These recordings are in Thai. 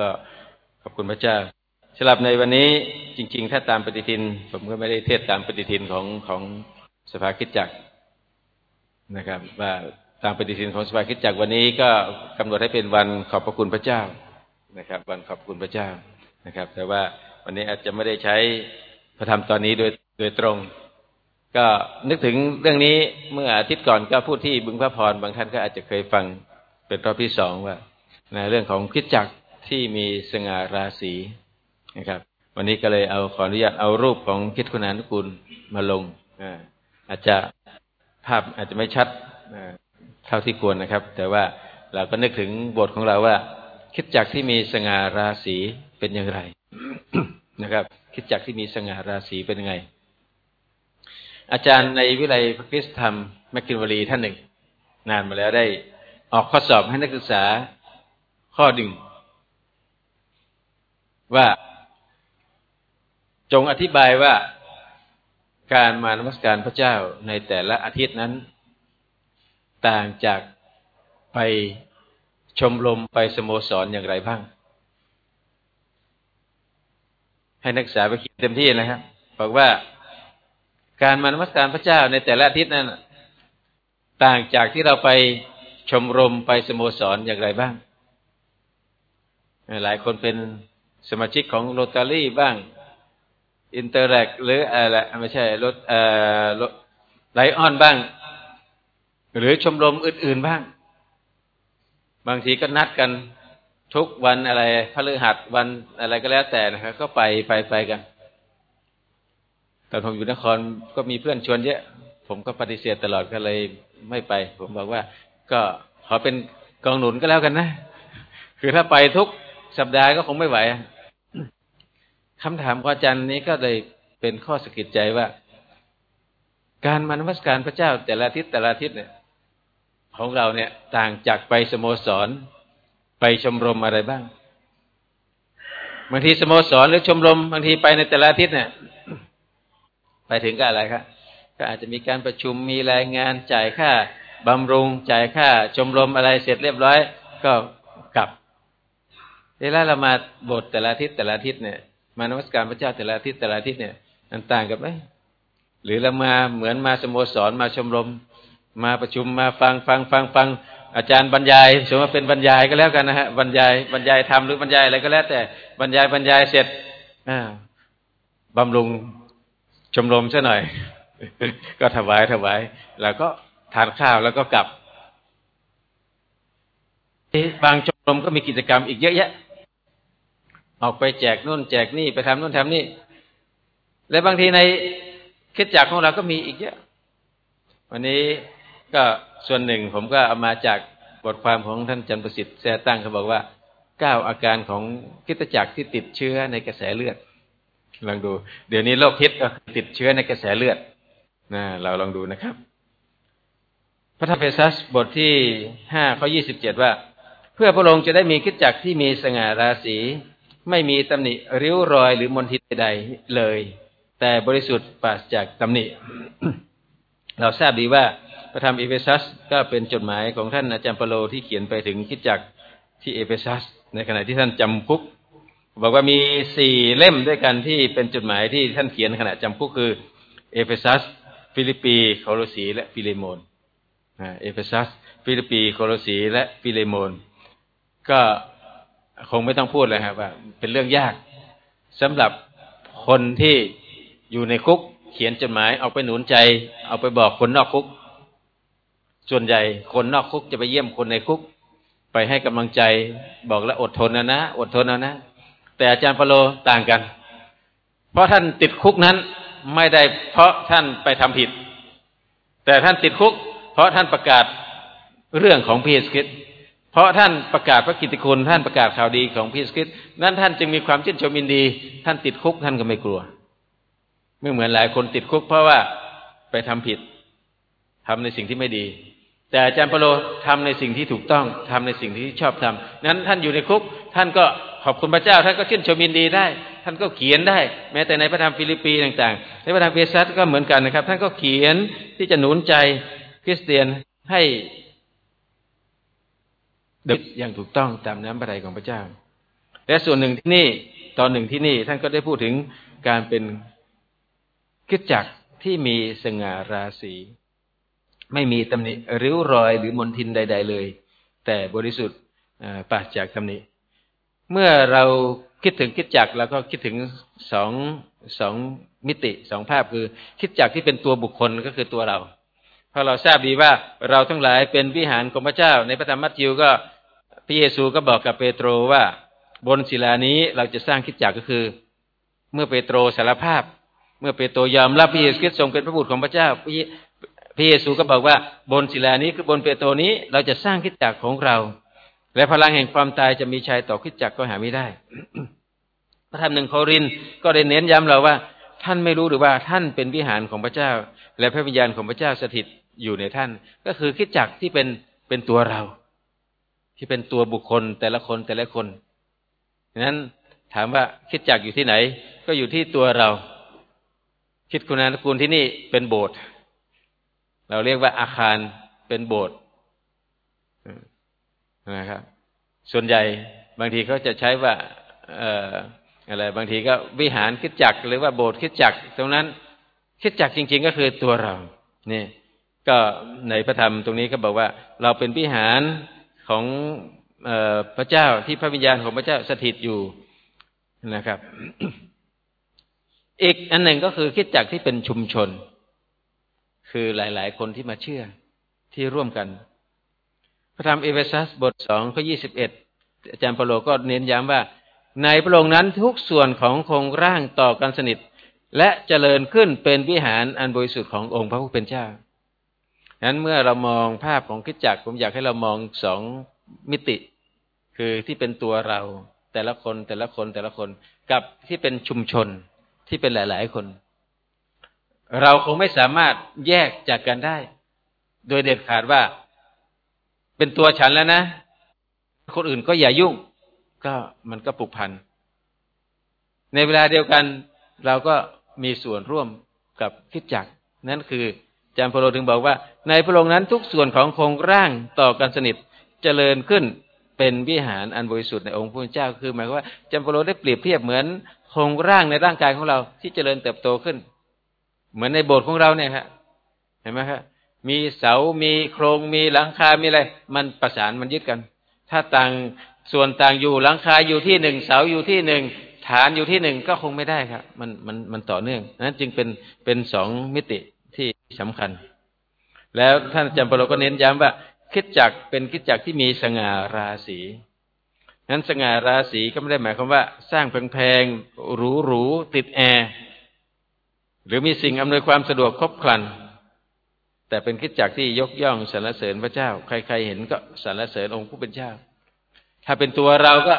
ก็ขอบคุณพระเจ้าสำหรับในวันนี้จริง ๆ ถ้าตามปฏิทิน ผมก็ไม่ได้เทศตามปฏิทินของของสภาคิดจักรนะครับ ว่าตามปฏิทินของสภาคิดจักรวันนี้ก็กำหนดให้เป็นวันขอบพระคุณพระเจ้านะครับ วันขอบคุณพระเจ้านะครับ แต่ว่าวันนี้อาจจะไม่ได้ใช้พระธรรมตอนนี้โดยโดยตรง ก็นึกถึงเรื่องนี้เมื่ออาทิตย์ก่อนก็พูดที่บึงพระพรบางท่านก็อาจจะเคยฟังเป็นรอบที่สองว่าในเรื่องของคิดจักร ที่มีสง่าราศีนะครับ วันนี้ก็เลยเอาขออนุญาตเอารูปของคิดคุณานุกุลมาลงอาจจะภาพอาจจะไม่ชัดเท่าที่ควรนะครับ แต่ว่าเราก็นึกถึงบทของเราว่า คิดจักที่มีสง่าราศีเป็นอย่างไรนะครับ คิดจักที่มีสง่าราศีเป็นยังไง อาจารย์ในวิไลพระคิสธรรมแมคกินวลีท่านหนึ่ง นานมาแล้วได้ออกข้อสอบให้นักศึกษาข้อหนึ่ง ว่าจงอธิบายว่าการมานมัสการพระเจ้าในแต่ละอาทิตย์นั้น ต่างจากไปชมรมไปสโมสรอย่างไรบ้าง ให้นักศึกษาไปคิดเต็มที่นะครับบอกว่าการมานมัสการพระเจ้าในแต่ละอาทิตย์นั้น ต่างจากที่เราไปชมรมไปสโมสรอย่างไรบ้าง หลายคนเป็น สมาชิกของโรตารี่บ้างอินเตอร์แรคท์หรืออะไรไม่ใช่รถเอ่อไลออนส์บ้าง หรือชมรมอื่น ๆบ้าง บางทีก็นัดกันทุกวันอะไรพฤหัสวันอะไรก็แล้วแต่นะครับ ก็ไปไปไปกันแต่ผมอยู่นครก็มีเพื่อนชวนเยอะ ผมก็ปฏิเสธตลอดก็เลยไม่ไป ผมบอกว่า ก็ขอเป็นกองหนุนก็แล้วกันนะ คือถ้าไปทุกสัปดาห์ก็คงไม่ไหว คำถามของอาจารย์นี้ก็เลยเป็นข้อสกิดใจว่า การมานมัสการพระเจ้าแต่ละทิศแต่ละทิศเนี่ย ของเราเนี่ย ต่างจากไปสโมสร ไปชมรมอะไรบ้างบางทีสโมสรหรือชมรมบางทีไปในแต่ละทิศเนี่ย ไปถึงก็อะไรครับก็อาจจะมีการประชุมมีรายงานจ่ายค่าบำรุงจ่ายค่า ชมรมอะไรเสร็จเรียบร้อย ก็กลับเวลาเรามาบทแต่ละทิศแต่ละทิศเนี่ย มานวัสการพระเจ้าแต่ละทิศแต่ละทิศเนี่ยมันต่างกันไหมหรือเรามาเหมือนมาสโมสรมาชมรม มาประชุมมาฟังฟังฟังฟังอาจารย์บรรยายสมมติว่าเป็นบรรยายก็แล้วกันนะฮะบรรยายบรรยายทำหรือบรรยายอะไรก็แล้ว แต่บรรยายบรรยายเสร็จบำรุงชมรมซะหน่อย ก็ถวายถวายแล้วก็ทานข้าวแล้วก็กลับบางชมรมก็มีกิจกรรมอีกเยอะแยะ ออกไปแจกนู่นแจกนี่ไปทำนู่นทำนี่ และบางทีในคิดจักของเราก็มีอีกเยอะ วันนี้ก็ส่วนหนึ่งผมก็เอามาจากบทความของท่านจันประสิทธิ์แซ่ตั้งเขาบอกว่าเก้าอาการของคิดจักที่ติดเชื้อในกระแสเลือดลองดู เดี๋ยวนี้โรคฮิตก็ติดเชื้อในกระแสเลือดนะเราลองดูนะครับ พระธรรมเฟซัสบทที่ห้าข้อยี่สิบเจ็ดว่า เพื่อพระองค์จะได้มีคิดจักที่มีสง่าราศี ไม่มีตำหนิริ้วรอยหรือมลทินใดเลย แต่บริสุทธิ์ปราศจากตำหนิ เราทราบดีว่าพระธรรมเอเฟซัสก็เป็นจดหมายของท่านอาจารย์เปาโลที่เขียนไปถึงคริสตจักรที่เอเฟซัส ในขณะที่ท่านจำคุก บอกว่ามีสี่เล่มด้วยกันที่เป็นจดหมายที่ท่านเขียนขณะจำคุกคือเอเฟซัส ฟิลิปปีโคโลสีและฟิเลโมนเอเฟซัส ฟิลิปปีโคโลสีและฟิเลโมนก็ คงไม่ต้องพูดเลยครับว่า เป็นเรื่องยากสำหรับคนที่อยู่ในคุก เขียนจดหมายเอาไปหนุนใจ เอาไปบอกคนนอกคุก ส่วนใหญ่คนนอกคุกจะไปเยี่ยมคนในคุก ไปให้กำลังใจบอกแล้วอดทนนะนะอดทนนะนะ แต่อาจารย์พโลต่างกัน เพราะท่านติดคุกนั้นไม่ได้เพราะท่านไปทำผิด แต่ท่านติดคุก เพราะท่านประกาศเรื่องของพระเยซูคริสต์ เพราะท่านประกาศพระกิตติคุณท่านประกาศข่าวดีของพระเยซูคริสต์นั้นท่านจึงมีความชื่นชมยินดี ท่านติดคุกท่านก็ไม่กลัว ไม่เหมือนหลายคนติดคุก เพราะว่าไปทำผิดทำในสิ่งที่ไม่ดี แต่อาจารย์เปาโลทำในสิ่งที่ถูกต้องทำในสิ่งที่ชอบธรรมนั้นท่านอยู่ในคุก ท่านก็ขอบคุณพระเจ้า ท่านก็ชื่นชมยินดีได้ ท่านก็เขียนได้ แม้แต่ในพระธรรมฟิลิปปีต่างๆ ในพระธรรมเอเฟซัสก็เหมือนกันนะครับ ท่านก็เขียนที่จะหนุนใจคริสเตียนให้ ดำอย่างถูกต้องตามน้ำพระทัยของพระเจ้า และส่วนหนึ่งที่นี่ตอนหนึ่งที่นี่ท่านก็ได้พูดถึงการเป็นคิดจักที่มีสง่าราศีไม่มีตำหนิริ้วรอยหรือมนทินใด ๆ เลย แต่บริสุทธิ์ปราศจากตำหนิ เมื่อเราคิดถึงคิดจักเราก็คิดถึงสองสองมิติสองภาพคือ คิดจักที่เป็นตัวบุคคลก็คือตัวเรา เพราะเราทราบดีว่าเราทั้งหลายเป็นวิหารของพระเจ้า ในพระธรรมมัทธิวก็ พระเยซูก็บอกกับเปโตรว่า บนศิลานี้เราจะสร้างคิดจักก็คือ เมื่อเปโตรสารภาพ เมื่อเปโตรยอมรับพระเยซูคริสต์ทรงเป็นพระบุตรของพระเจ้าพระเยซูก็บอกว่าบนศิลานี้คือบนเปโตรนี้เราจะสร้างคิดจักของเรา และพลังแห่งความตายจะมีชัยต่อคิดจักก็หาไม่ได้พระธรรมหนึ่งโครินก็ได้เน้นย้ำเราว่า ท่านไม่รู้หรือว่าท่านเป็นวิหารของพระเจ้า และพระวิญญาณของพระเจ้าสถิตอยู่ในท่าน ก็คือคิดจักที่เป็นเป็นตัวเรา ที่เป็นตัวบุคคลแต่ละคนแต่ละคนดังนั้นถามว่าคิดจักอยู่ที่ไหน ก็อยู่ที่ตัวเรา คิดคุณานุกูลที่นี่เป็นโบสถ์เราเรียกว่าอาคารเป็นโบสถ์นะครับ ส่วนใหญ่บางทีเขาจะใช้ว่าเอ่ออะไร บางทีก็วิหารคิดจักหรือว่าโบสถ์คิดจักตรงนั้นคิดจักจริง ๆ ก็คือตัวเรา นี่ ก็ในพระธรรมตรงนี้ก็บอกว่า เราเป็นวิหาร ของออพระเจ้าที่พระวิญญาณของพระเจ้าสถิตอยู่นะครับ อีกอันหนึ่งก็คือคิดจักที่เป็นชุมชน คือหลาย ๆ คนที่มาเชื่อที่ร่วมกัน พระธรรมเอเวซัสบทสองข้อยี่สิบเอ็ดอาจารย์เปโลก็เน้นย้ำว่า ในพระองค์นั้นทุกส่วนของโครงร่างต่อกันสนิท และเจริญขึ้นเป็นวิหารอันบริสุทธิ์ขององค์พระผู้เป็นเจ้า นั้นเมื่อเรามองภาพของคิดจักผมอยากให้เรามองสองมิติ คือที่เป็นตัวเรา แต่ละคนแต่ละคนแต่ละคน กับที่เป็นชุมชนที่เป็นหลาย ๆ คน เราคงไม่สามารถแยกจากกันได้ โดยเด็ดขาดว่า เป็นตัวฉันแล้วนะ คนอื่นก็อย่ายุ่ง ก็มันก็ผูกพันในเวลาเดียวกัน เราก็มีส่วนร่วมกับคิดจักนั่นคือ จามพโลถึงบอกว่า ในพระองค์นั้นทุกส่วนของโครงร่างต่อกันสนิทเจริญขึ้นเป็นวิหารอันบริสุทธิ์ในองค์พระเจ้าคือหมายว่าจามพโลได้เปรียบเทียบเหมือนโครงร่างในร่างกายของเราที่เจริญเติบโตขึ้น เหมือนในโบสถ์ของเราเนี่ยครับเห็นไหมครับมีเสา มีโครง มีหลังคา มีอะไร มันประสาน มันยึดกัน ถ้าต่างส่วนต่างอยู่ หลังคาอยู่ที่หนึ่ง เสาอยู่ที่หนึ่ง ฐานอยู่ที่หนึ่งก็คงไม่ได้ครับ มัน มัน มันต่อเนื่อง นั้นจึงเป็น เป็นสองมิติ ที่สำคัญ แล้วท่านอาจารย์ปรก็เน้นย้ำว่าคิดจักเป็นคิดจักที่มีสง่าราศีนั้นสง่าราศีก็ไม่ได้หมายความว่า สร้างแพงๆหรูๆติดแอร์หรือมีสิ่งอำนวยความสะดวกครบครัน แต่เป็นคิดจักที่ยกย่องสรรเสริญพระเจ้า ใครๆเห็นก็สรรเสริญองค์ผู้เป็นเจ้า ถ้าเป็นตัวเราก็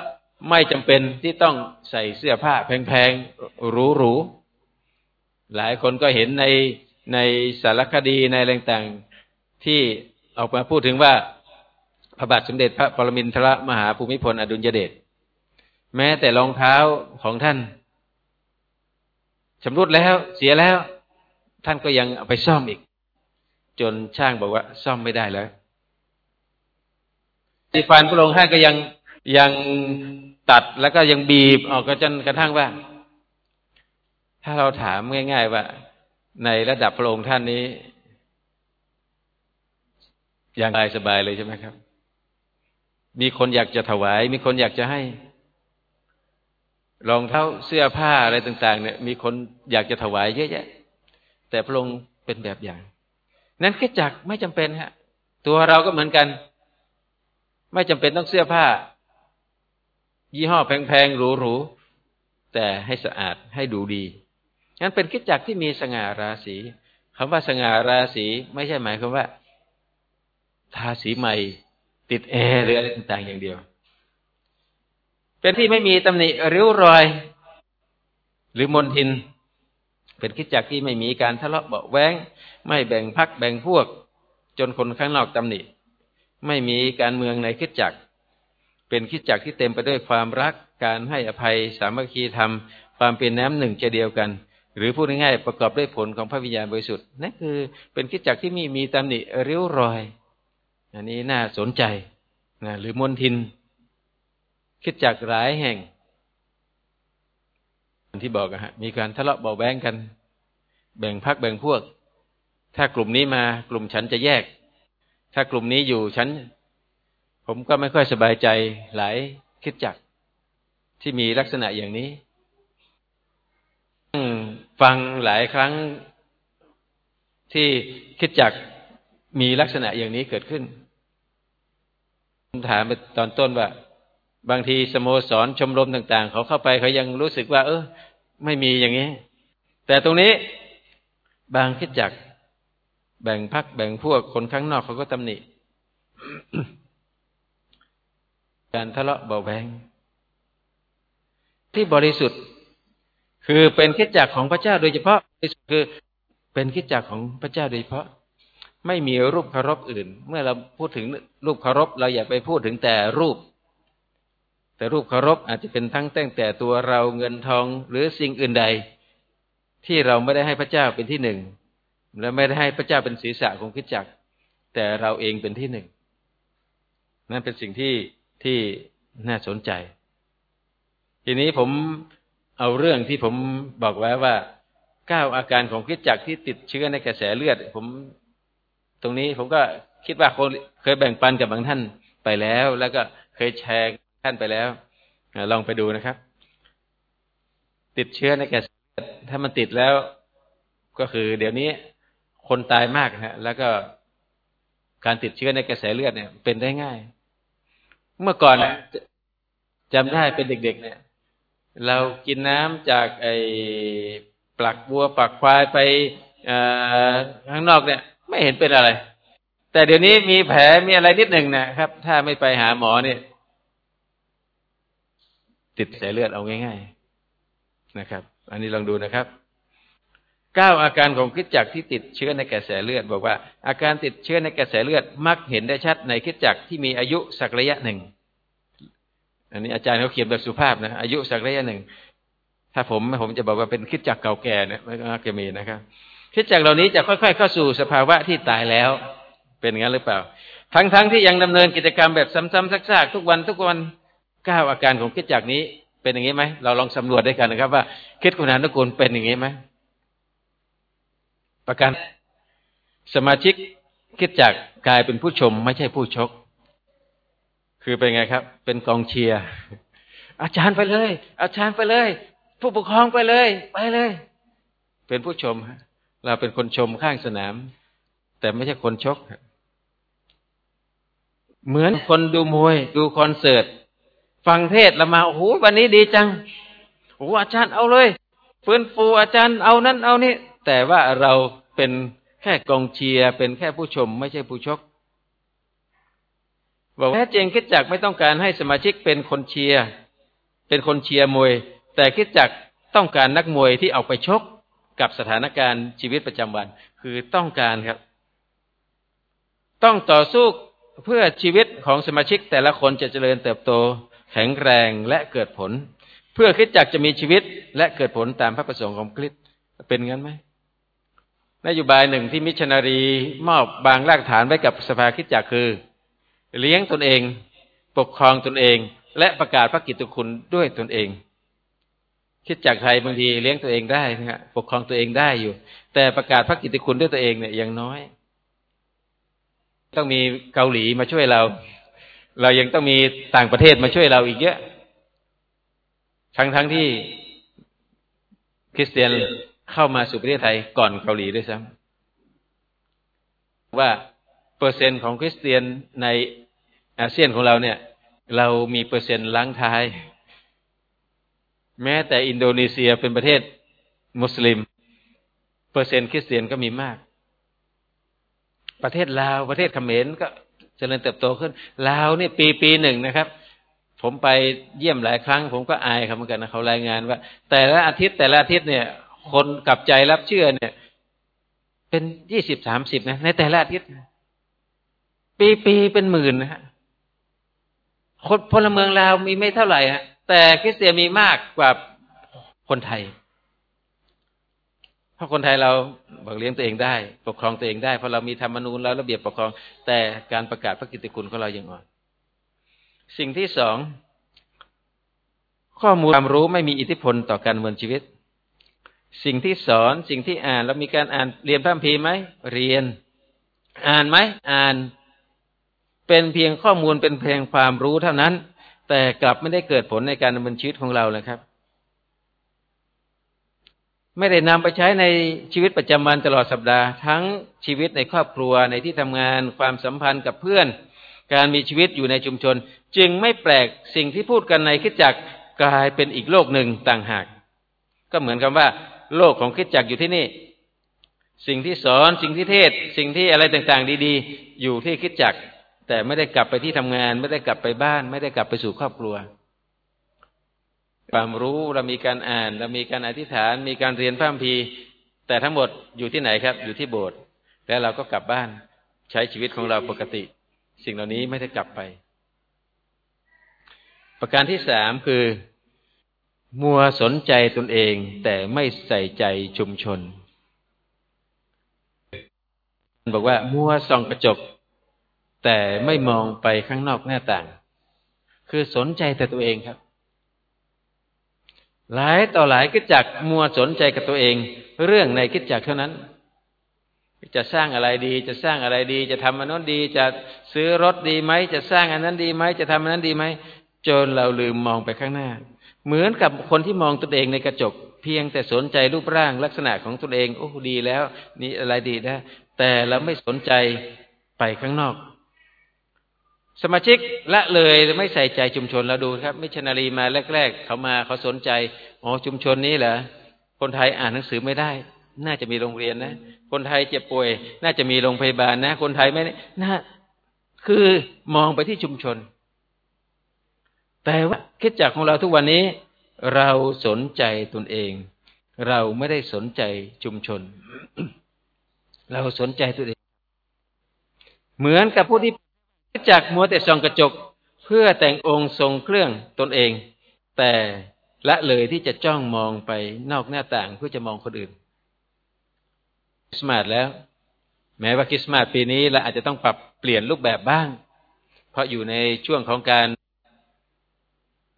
ไม่จำเป็นที่ต้องใส่เสื้อผ้าแพงๆหรูๆหลายคนก็เห็นใน ในสารคดีในแรงต่างที่ออกมาพูดถึงว่าพระบาทสมเด็จพระปรมินทรมหาภูมิพลอดุลยเดชแม้แต่รองเท้าของท่านชำรุดแล้วเสียแล้ว ท่านก็ยังเอาไปซ่อมอีก จนช่างบอกว่า ซ่อมไม่ได้แล้วสีฟันพระองค์ท่านก็ยังยังตัดแล้วก็ยังบีบออกก็จนกระทั่งว่า ถ้าเราถามง่าย ๆ ว่า ในระดับพระองค์ท่านนี้ อย่างสบายเลยใช่ไหมครับ มีคนอยากจะถวาย มีคนอยากจะให้รองเท้าเสื้อผ้าอะไรต่าง ๆ เนี่ย มีคนอยากจะถวายเยอะแยะ แต่พระองค์เป็นแบบอย่าง นั้นแค่จักไม่จำเป็นฮะ ตัวเราก็เหมือนกัน ไม่จำเป็นต้องเสื้อผ้า ยี่ห้อแพงๆหรูๆแต่ให้สะอาดให้ดูดี นั้นเป็นคิดจักที่มีสง่าราศีคำว่าสง่าราศีไม่ใช่หมายความว่า ทาสีใหม่ ติดแอร์หรืออะไรต่าง ๆ อย่างเดียว เป็นที่ไม่มีตำหนิริ้วรอย หรือมนทิน เป็นคิดจักที่ไม่มีการทะเลาะเบาแวงไม่แบ่งพักแบ่งพวก จนคนข้างนอกตำหนิ ไม่มีการเมืองในคิดจักเป็นคิดจักที่เต็มไปด้วยความรักการให้อภัยสามัคคีธรรม ความเป็นน้ำหนึ่งใจเดียวกัน หรือพูดง่ายๆประกอบด้วยผลของพระวิญญาณบริสุทธิ์นั่นคือเป็นคิดจักที่มีมีตำหนิริ้วรอย อันนี้น่าสนใจนะหรือมนทิน คิดจักหลายแห่งที่บอกฮะมีการทะเลาะเบาแบงกัน แบ่งพักแบ่งพวก ถ้ากลุ่มนี้มากลุ่มฉันจะแยก ถ้ากลุ่มนี้อยู่ฉัน ผมก็ไม่ค่อยสบายใจหลายคิดจักที่มีลักษณะอย่างนี้ ฟังหลายครั้งที่คิดจักมีลักษณะอย่างนี้เกิดขึ้นผมถามไปตอนต้นว่า บางทีสโมสรชมรมต่าง ๆ เขาเข้าไปเขายังรู้สึกว่า เออ ไม่มีอย่างนี้ แต่ตรงนี้บางคิดจักแบ่งพักแบ่งพวกคนข้างนอกเขาก็ตำหนิการทะเลาะเบาแวงที่บริสุทธิ์ คือเป็นคิดจักของพระเจ้าโดยเฉพาะคือเป็นคิดจักของพระเจ้าโดยเฉพาะ ไม่มีรูปเคารพอื่น เมื่อเราพูดถึงรูปเคารพ เราอย่าไปพูดถึงแต่รูป แต่รูปเคารพอาจจะเป็นทั้งแต่งแต่ตัวเราเงินทองหรือสิ่งอื่นใด ที่เราไม่ได้ให้พระเจ้าเป็นที่หนึ่งและไม่ได้ให้พระเจ้าเป็นศีรษะของคิดจักแต่เราเองเป็นที่หนึ่งนั่นเป็นสิ่งที่ที่น่าสนใจ ทีนี้ผม เอาเรื่องที่ผมบอกไว้ว่าเก้าอาการของคิดจักที่ติดเชื้อในกระแสเลือด ผม ตรงนี้ผมก็คิดว่าคนเคยแบ่งปันกับบางท่านไปแล้ว แล้วก็เคยแชร์ท่านไปแล้วลองไปดูนะครับ ติดเชื้อในกระแสเลือดถ้ามันติดแล้ว ก็คือเดี๋ยวนี้คนตายมากฮะ แล้วก็การติดเชื้อในกระแสเลือดเนี่ย เป็นได้ง่าย เมื่อก่อนจำได้เป็นเด็ก ๆ เนี่ย เรากินน้ำจากไอ้ปลักบัวปลักควายไปข้างนอกเนี่ย ไม่เห็นเป็นอะไร แต่เดี๋ยวนี้มีแผลมีอะไรนิดหนึ่งนะครับ ถ้าไม่ไปหาหมอเนี่ยติดสายเลือดเอาง่ายๆนะครับ อันนี้ลองดูนะครับเก้าอาการของคิดจักที่ติดเชื้อในกระแสเลือด บอกว่า อาการติดเชื้อในกระแสเลือดมักเห็นได้ชัดในคิดจักที่มีอายุสักระยะหนึ่ง อันนี้อาจารย์เขาเขียนแบบสุภาพนะ อายุสักระยะหนึ่ง ถ้าผมผมจะบอกว่าเป็นคิดจักเก่าแก่เนี่ยไม่ก็จะมีนะครับ คิดจักเหล่านี้จะค่อย ๆ เข้าสู่สภาวะที่ตายแล้ว เป็นงั้นหรือเปล่า ทั้งๆทที่ยังดำเนินกิจกรรมแบบซ้ำๆซักๆทุกวันทุกวันก้าวอาการของคิดจักนี้เป็นอย่างนี้ไหมเราลองสำรวจด้วยกันนะครับ ว่าคิดคุณานุกูลเป็นอย่างนี้ไหมประการสมาชิกคิดจักกลายเป็นผู้ชม ไม่ใช่ผู้ชก คือเป็นไงครับ เป็นกองเชียร์อาจารย์ไปเลย อาจารย์ไปเลย ผู้ปกครองไปเลย ไปเลย เป็นผู้ชมเราเป็นคนชมข้างสนาม แต่ไม่ใช่คนชกเหมือนคนดูมวย ดูคอนเสิร์ตฟังเทศแล้วมาโอ้โหวันนี้ดีจังโอ้อาจารย์เอาเลยฟื้นฟูอาจารย์เอานั้นเอานี่แต่ว่าเราเป็นแค่กองเชียร์เป็นแค่ผู้ชม ไม่ใช่ผู้ชก บอกแท้จริงคิดจักไม่ต้องการให้สมาชิกเป็นคนเชียร์เป็นคนเชียร์มวย แต่คิดจักต้องการนักมวยที่เอาไปชกกับสถานการณ์ชีวิตประจำวัน คือต้องการครับ ต้องต่อสู้เพื่อชีวิตของสมาชิกแต่ละคนจะเจริญเติบโต แข็งแรงและเกิดผล เพื่อคิดจักจะมีชีวิตและเกิดผลตามพระประสงค์ของคริสเป็นงั้นไหมนโยบายหนึ่งที่มิชนารีมอบบางรากฐานไว้กับสภาคิดจักคือ เลี้ยงตนเอง ปกครองตนเอง และประกาศพระกิตติคุณด้วยตนเอง คิดจากไทยบางทีเลี้ยงตัวเองได้นะฮะปกครองตัวเองได้อยู่ แต่ประกาศพระกิตติคุณด้วยตัวเองเนี่ยยังน้อย ต้องมีเกาหลีมาช่วยเรา เรายังต้องมีต่างประเทศมาช่วยเราอีกเยอะ ทั้งทั้งที่คริสเตียนเข้ามาสู่ประเทศไทยก่อนเกาหลีด้วยซ้ำว่าเปอร์เซ็นต์ของคริสเตียนใน อาเซียนของเราเนี่ย เรามีเปอร์เซ็นต์รั้งท้าย แม้แต่อินโดนีเซียเป็นประเทศมุสลิม เปอร์เซ็นต์คริสเตียนก็มีมาก ประเทศลาวประเทศเขมรก็เจริญเติบโตขึ้นลาวนี่ปีปีหนึ่งนะครับ ผมไปเยี่ยมหลายครั้ง ผมก็อายครับเหมือนกันนะเขารายงานว่า แต่ละอาทิตย์แต่ละอาทิตย์เนี่ย คนกลับใจรับเชื่อเนี่ย เป็นยี่สิบสามสิบนะในแต่ละอาทิตย์ ปีปีเป็นหมื่นนะฮะ คนพลเมืองลาวมีไม่เท่าไหร่ฮะแต่คริสเตียนมีมากกว่าคนไทย เพราะคนไทยเราบอกเลี้ยงตัวเองได้ ปกครองตัวเองได้เพราะเรามีธรรมนูญแล้วระเบียบปกครอง แต่การประกาศพระกิตติคุณของเรายังอ่อน สิ่งที่สองข้อมูลความรู้ไม่มีอิทธิพลต่อการดำเนินชีวิต สิ่งที่สอนสิ่งที่อ่าน แล้วมีการอ่านเรียนพระคัมภีร์ไหมเรียน อ่านไหมอ่าน เป็นเพียงข้อมูลเป็นเพียงความรู้เท่านั้น แต่กลับไม่ได้เกิดผลในการดำเนินชีวิตของเราเลยครับ ไม่ได้นำไปใช้ในชีวิตประจำวันตลอดสัปดาห์ ทั้งชีวิตในครอบครัวในที่ทำงานความสัมพันธ์กับเพื่อน การมีชีวิตอยู่ในชุมชน จึงไม่แปลกสิ่งที่พูดกันในคิดจักกลายเป็นอีกโลกหนึ่งต่างหาก ก็เหมือนกับว่า โลกของคิดจักอยู่ที่นี่ สิ่งที่สอนสิ่งที่เทศ สิ่งที่อะไรต่างๆ ดี ๆ อยู่ที่คิดจัก แต่ไม่ได้กลับไปที่ทำงาน ไม่ได้กลับไปบ้าน ไม่ได้กลับไปสู่ครอบครัว ความรู้เรามีการอ่าน เรามีการอธิษฐาน มีการเรียนพระคัมภีร์แต่ทั้งหมดอยู่ที่ไหนครับ อยู่ที่โบสถ์แล้วเราก็กลับบ้านใช้ชีวิตของเราปกติ สิ่งเหล่านี้ไม่ได้กลับไป ประการที่สามคือ มัวสนใจตนเอง แต่ไม่ใส่ใจชุมชนบอกว่ามัวส่องกระจก แต่ไม่มองไปข้างนอกหน้าต่าง คือสนใจแต่ตัวเองครับ หลายต่อหลายกิจจักมัวสนใจกับตัวเอง เรื่องในกิจจักเท่านั้น จะสร้างอะไรดี จะสร้างอะไรดี จะทำอันนั้นดี จะซื้อรถดีไหมจะสร้างอันนั้นดีไหมจะทำอันนั้นดีไหมจนเราลืมมองไปข้างหน้า เหมือนกับคนที่มองตนเองในกระจก เพียงแต่สนใจรูปร่างลักษณะของตนเอง โอ้ดีแล้ว นี่อะไรดีนะแต่เราไม่สนใจไปข้างนอก สมาชิกละเลยไม่ใส่ใจชุมชนเราดูครับ มิชนารีมาแรก ๆ เขามาเขาสนใจอ๋อชุมชนนี้เหรอคนไทยอ่านหนังสือไม่ได้ น่าจะมีโรงเรียนนะ คนไทยเจ็บป่วย น่าจะมีโรงพยาบาลนะ คนไทยไม่น่าคือมองไปที่ชุมชน แต่ว่าคิดจากของเราทุกวันนี้ เราสนใจตนเอง เราไม่ได้สนใจชุมชน เราสนใจตัวเอง เหมือนกับผู้ที่ จากมัวแต่ส่องกระจกเพื่อแต่งองค์ทรงเครื่องตนเอง แต่ละเลยที่จะจ้องมองไปนอกหน้าต่างเพื่อจะมองคนอื่นคริสต์มาสแล้ว แม้ว่าคริสต์มาสปีนี้เราอาจจะต้องปรับเปลี่ยนรูปแบบบ้าง เพราะอยู่ในช่วงของการ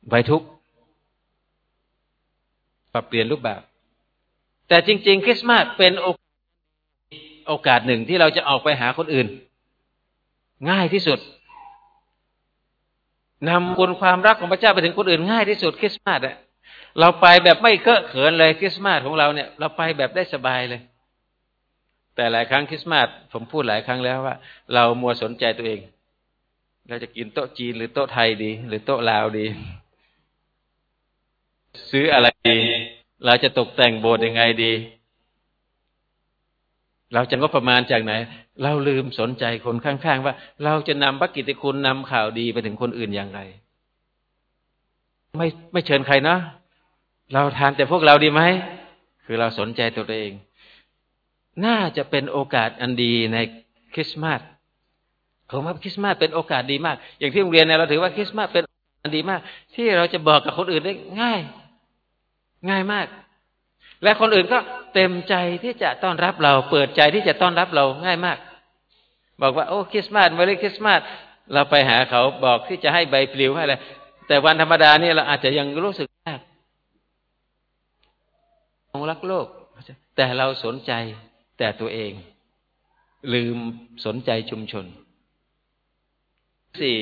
ไว้ทุกปรับเปลี่ยนรูปแบบ แต่จริง ๆ คริสต์มาสเป็นโอกาสหนึ่งที่เราจะออกไปหาคนอื่น ง่ายที่สุดนำคุณความรักของพระเจ้าไปถึงคนอื่นง่ายที่สุดคริสต์มาสอะเราไปแบบไม่เกอะเขินเลยคริสต์มาสของเราเนี่ย เราไปแบบได้สบายเลย แต่หลายครั้งคริสต์มาสผมพูดหลายครั้งแล้วว่า เรามัวสนใจตัวเอง เราจะกินโต๊ะจีนหรือโต๊ะไทยดี หรือโต๊ะลาวดี ซื้ออะไรดี เราจะตกแต่งโบสถ์ยังไงดี เราจะงบประมาณจากไหน เราลืมสนใจคนข้างๆ ว่า เราจะนำพระกิตติคุณนำข่าวดีไปถึงคนอื่นอย่างไร ไม่ไม่เชิญใครนะ เราทานแต่พวกเราดีไหม คือเราสนใจตัวเอง น่าจะเป็นโอกาสอันดีในคริสต์มาสผมว่าคริสต์มาสเป็นโอกาสดีมาก อย่างที่โรงเรียนเนี่ยเราถือว่าคริสต์มาสเป็นอันดีมาก ที่เราจะบอกกับคนอื่นได้ง่าย ง่ายมาก และคนอื่นก็เต็มใจที่จะต้อนรับเรา เปิดใจที่จะต้อนรับเราง่ายมาก บอกว่าโอ้คริสต์มาสมารีคริสต์มาสเราไปหาเขาบอกที่จะให้ใบปลิวให้อะไรแต่วันธรรมดาเนี่ยเราอาจจะยังรู้สึกยากองรักโลก แต่เราสนใจแต่ตัวเอง ลืมสนใจชุมชนสี่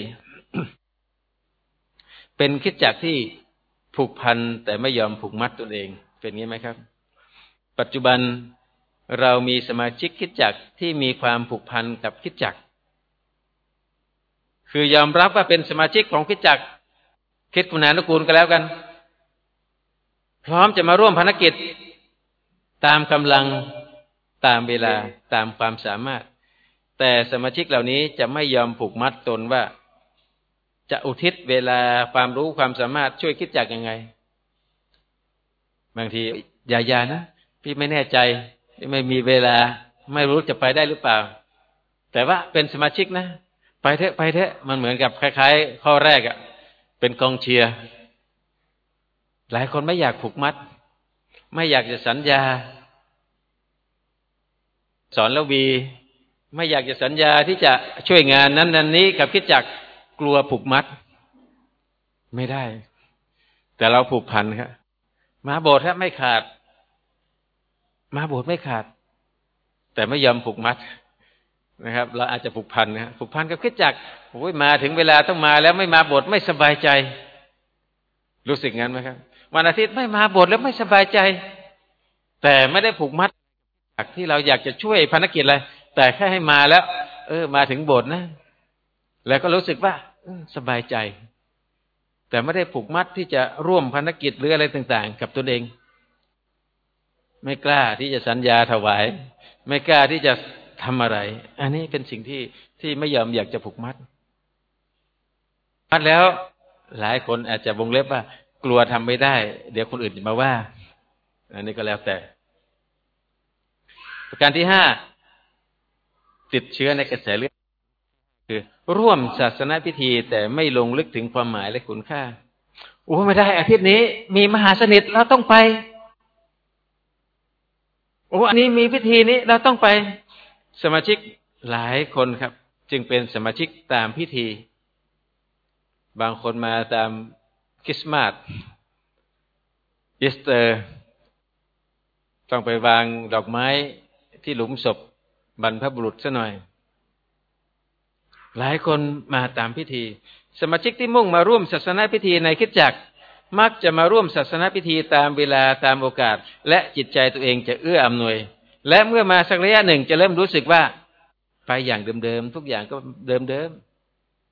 เป็นคิดจักที่ผูกพันแต่ไม่ยอมผูกมัดตนเอง เป็นงี้ไหมครับ ปัจจุบันเรามีสมาชิกคิดจักที่มีความผูกพันกับคิดจัก คือยอมรับว่าเป็นสมาชิกของคิดจัก คิดคุณานุกูลกันแล้วกัน พร้อมจะมาร่วมภารกิจ ตามกำลังตามเวลาตามความสามารถ แต่สมาชิกเหล่านี้จะไม่ยอมผูกมัดตนว่า จะอุทิศเวลาความรู้ความสามารถช่วยคิดจักยังไง บางทีอย่าอย่านะพี่ไม่แน่ใจไม่มีเวลา ไม่รู้จะไปได้หรือเปล่า แต่ว่าเป็นสมาชิกนะ ไปเถอะไปเถอะมันเหมือนกับคล้ายๆ ข้อแรกอะ่ะ เป็นกองเชียร์หลายคนไม่อยากผูกมัด ไม่อยากจะสัญญา สอนแล้ววี ไม่อยากจะสัญญาที่จะช่วยงานนั้นนั้นนี้กับคิดจักกลัวผูกมัด ไม่ได้ แต่เราผูกพันครับ มาโบสถ์ครับไม่ขาด มาโบสถ์ไม่ขาด แต่ไม่ยอมผูกมัดนะครับ เราอาจจะผูกพันนะผูกพันกับคิดจักโอ้ยมาถึงเวลาต้องมาแล้วไม่มาโบสถ์ไม่สบายใจ รู้สึกงั้นไหมครับวันอาทิตย์ไม่มาโบสถ์แล้วไม่สบายใจ แต่ไม่ได้ผูกมัดจากที่เราอยากจะช่วยภารกิจอะไรแต่แค่ให้มาแล้ว เออ มาถึงโบสถ์นะ แล้วก็รู้สึกว่าสบายใจ แต่ไม่ได้ผูกมัดที่จะร่วมภารกิจหรืออะไรต่างๆ กับตนเอง ไม่กล้าที่จะสัญญาถวาย ไม่กล้าที่จะทำอะไร อันนี้เป็นสิ่งที่ที่ไม่ยอมอยากจะผูกมัด มัดแล้วหลายคนอาจจะวงเล็บว่า กลัวทำไม่ได้ เดี๋ยวคนอื่นจะมาว่า อันนี้ก็แล้วแต่ ประการที่ห้าติดเชื้อในกระแสเลือด คือร่วมศาสนาพิธีแต่ไม่ลงลึกถึงความหมายและคุณค่าโอ้ไม่ได้อาทิตย์นี้ มีมหาสนิทเราต้องไปโอ้อันนี้มีพิธีนี้เราต้องไปสมาชิกหลายคนครับ จึงเป็นสมาชิกตามพิธี บางคนมาตามคริสต์มาสอีสเตอร์ ต้องไปวางดอกไม้ที่หลุมศพบรรพบุรุษซะหน่อย หลายคนมาตามพิธี สมาชิกที่มุ่งมาร่วมศาสนาพิธีในคิดจักมักจะมาร่วมศาสนาพิธีตามเวลาตามโอกาส และจิตใจตัวเองจะเอื้ออำนวย และเมื่อมาสักระยะหนึ่งจะเริ่มรู้สึกว่า ไปอย่างเดิมๆทุกอย่างก็เดิม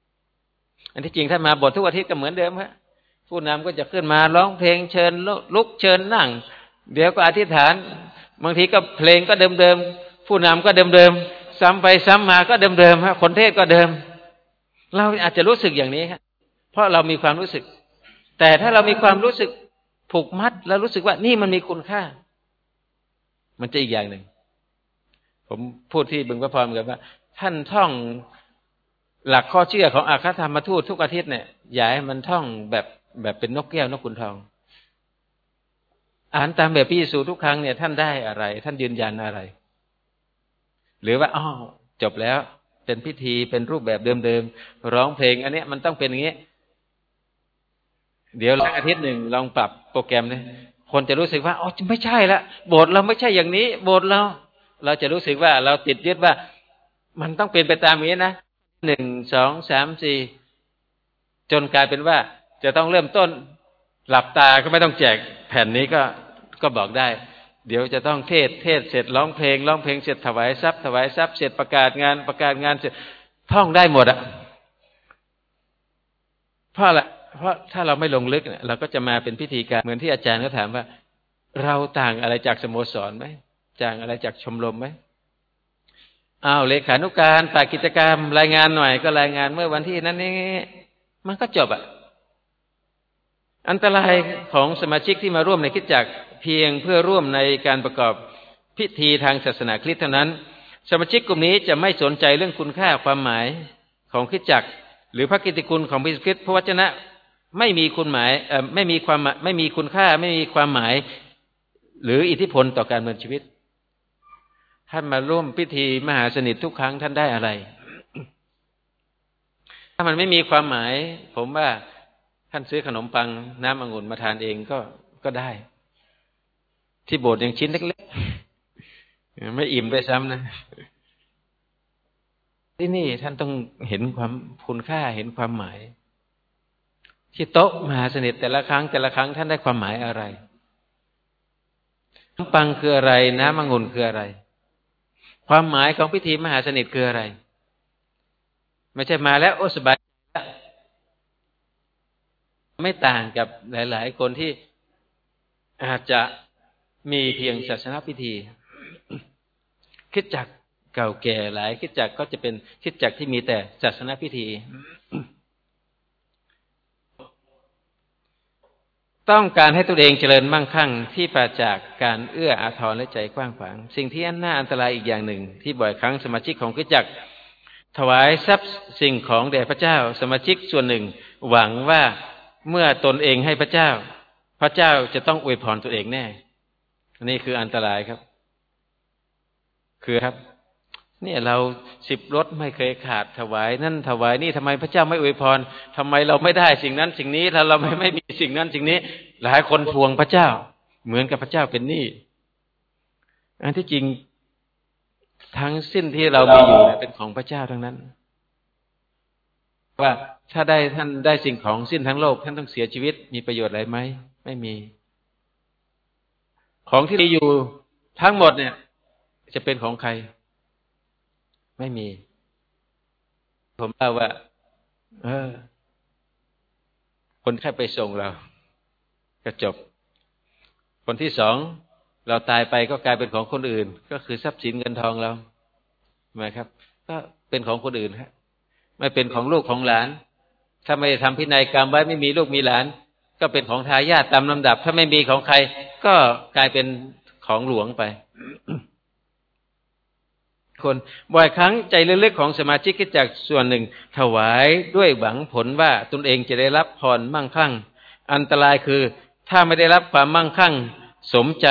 ๆอันที่จริงถ้ามาบททุกอาทิตย์ก็เหมือนเดิมครับผู้นำก็จะขึ้นมาร้องเพลงเชิญลุกเชิญนั่ง เดี๋ยวก็อธิษฐาน บางทีก็เพลงก็เดิมๆผู้นำก็เดิมๆ ซ้ำไปซ้ำมาก็เดิมๆฮะคนเทศก็เดิม เราอาจจะรู้สึกอย่างนี้ครับเพราะเรามีความรู้สึก แต่ถ้าเรามีความรู้สึกผูกมัดแล้วรู้สึกว่านี่มันมีคุณค่า มันจะอีกอย่างหนึ่ง ผมพูดที่บึงพระพรกันว่า ท่านท่องหลักข้อเชื่อของอาคาธรรมทูตทุกอาทิตย์เนี่ยอย่าให้มันท่องแบบแบบเป็นนกแก้วนกขุนทอง อ่านตามแบบพี่สูทุกครั้งเนี่ย ท่านได้อะไร ท่านยืนยันอะไร หรือว่าอ๋อจบแล้ว เป็นพิธีเป็นรูปแบบเดิมๆร้องเพลง อันนี้มันต้องเป็นอย่างนี้ เดี๋ยวสักอาทิตย์หนึ่งลองปรับโปรแกรมเนี่ยคนจะรู้สึกว่าอ๋อไม่ใช่ละโบสถ์เราไม่ใช่อย่างนี้ โบสถ์เรา เราจะรู้สึกว่าเราติดยึดว่า มันต้องเป็นไปตามนี้นะหนึ่งสองสามสี่จนกลายเป็นว่า จะต้องเริ่มต้นหลับตาก็ไม่ต้องแจกแผ่นนี้ก็ก็บอกได้ เดี๋ยวจะต้องเทศเทศเสร็จร้องเพลงร้องเพลงเสร็จถวายทรัพย์ถวายทรัพย์เสร็จประกาศงานประกาศงานเสร็จท่องได้หมดอะเพราะอะเพราะถ้าเราไม่ลงลึกเราก็จะมาเป็นพิธีการเหมือนที่อาจารย์เขาถามว่า เราต่างอะไรจากสโมสรไหมจางอะไรจากชมรมไหมอ้าวเลขานุการฝ่ายกิจกรรม รายงานหน่อยก็รายงานเมื่อวันที่นั้นนี้มันก็จบอะอันตรายของสมาชิกที่มาร่วมในคิดจัก เพียงเพื่อร่วมในการประกอบพิธีทางศาสนาคริสต์เท่านั้น สมาชิกกลุ่มนี้จะไม่สนใจเรื่องคุณค่าความหมายของคิดจักร หรือพระกิตติคุณของพระคริสต์พระวจนะไม่มีคุณหมายไม่มีความไม่มีคุณค่าไม่มีความหมาย หรืออิทธิพลต่อการเมืองชีวิต ท่านมาร่วมพิธีมหาสนิททุกครั้งท่านได้อะไร ถ้ามันไม่มีความหมาย ผมว่าท่านซื้อขนมปังน้ำองุ่นมาทานเองก็ก็ได้ ที่โบสถ์ยังชิ้นเล็กๆ ไม่อิ่มด้วยซ้ำนะ ที่นี่ท่านต้องเห็นความคุณค่าเห็นความหมาย ที่โต๊ะมหาสนิทแต่ละครั้ง แต่ละครั้งท่านได้ความหมายอะไรน้ำปังคืออะไร น้ำมังุนคืออะไร ความหมายของพิธีมหาสนิทคืออะไร ไม่ใช่มาแล้วโอ้สบายไม่ต่างกับหลาย ๆ คนที่อาจจะ มีเพียงศาสนาพิธีคิดจักเก่าแก่หลายคิดจักก็จะเป็นคิดจักที่มีแต่ศาสนาพิธี ต้องการให้ตัวเองเจริญมั่งคั่งที่ปราจากการเอื้ออาทรและใจกว้างขวาง สิ่งที่อันน่าอันตรายอีกอย่างหนึ่ง ที่บ่อยครั้งสมาชิกของคิดจักถวายทรัพย์สิ่งของแด่พระเจ้า สมาชิกส่วนหนึ่ง หวังว่าเมื่อตนเองให้พระเจ้า พระเจ้าจะต้องอวยพรตัวเองแน่ นี่คืออันตรายครับ คือครับ เนี่ยเราสิบรถไม่เคยขาดถวายนั่นถวายนี่ทำไมพระเจ้าไม่อวยพรทำไมเราไม่ได้สิ่งนั้น สิ่งนี้ถ้าเราไม่ไม่มีสิ่งนั้นสิ่งนี้ หลายคนทวงพระเจ้า เหมือนกับพระเจ้าเป็นหนี้อันที่จริงทั้งสิ้นที่เรามีอยู่เป็นของพระเจ้าทั้งนั้น ว่าถ้าได้ท่านได้สิ่งของสิ้นทั้งโลก ท่านต้องเสียชีวิตมีประโยชน์อะไรไหมไม่มี ของที่มีอยู่ทั้งหมดเนี่ย จะเป็นของใคร ไม่มี ผมเล่าว่า เออ คนแค่ไปส่งเรา ก็จบ คนที่สอง เราตายไปก็กลายเป็นของคนอื่น ก็คือทรัพย์สินเงินทองเราไหมครับ ก็เป็นของคนอื่นครับไม่เป็นของลูกของหลาน ถ้าไม่ทำพินัยกรรมไว้ไม่มีลูกมีหลาน ก็เป็นของทายาทตามลำดับ ถ้าไม่มีของใครก็กลายเป็นของหลวงไป คนบ่อยครั้งใจเล็กๆของสมาชิกจากส่วนหนึ่ง ถวายด้วยหวังผลว่าตนเองจะได้รับพรมั่งคั่ง อันตรายคือถ้าไม่ได้รับความมั่งคั่ง สมใจ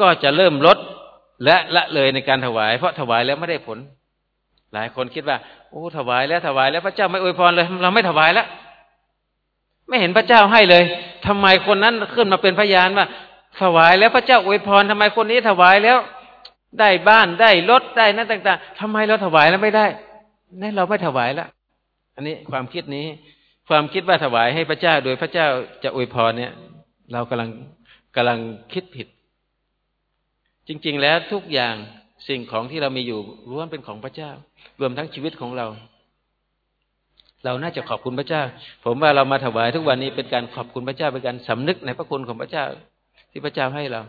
ก็จะเริ่มลดและละเลยในการถวาย เพราะถวายแล้วไม่ได้ผล หลายคนคิดว่า โอ้ถวายแล้วถวายแล้วพระเจ้าไม่อวยพรเลย เราไม่ถวายแล้วไม่เห็นพระเจ้าให้เลยทำไมคนนั้นขึ้นมาเป็นพยานว่า ถวายแล้วพระเจ้าอวยพรทำไมคนนี้ถวายแล้ว ได้บ้านได้รถได้นั่นต่างๆทำไมเราถวายแล้วไม่ได้นั่นเราไม่ถวายแล้วอันนี้ความคิดนี้ ความคิดว่าถวายให้พระเจ้า โดยพระเจ้าจะอวยพรเนี่ย เรากำลังกำลังคิดผิด จริง ๆ แล้วทุกอย่างสิ่งของที่เรามีอยู่ล้วนเป็นของพระเจ้า รวมทั้งชีวิตของเรา เราน่าจะขอบคุณพระเจ้า ผมว่าเรามาถวายทุกวันนี้เป็นการขอบคุณพระเจ้าเป็นการสำนึกในพระคุณของพระเจ้า ที่พระเจ้าให้เรา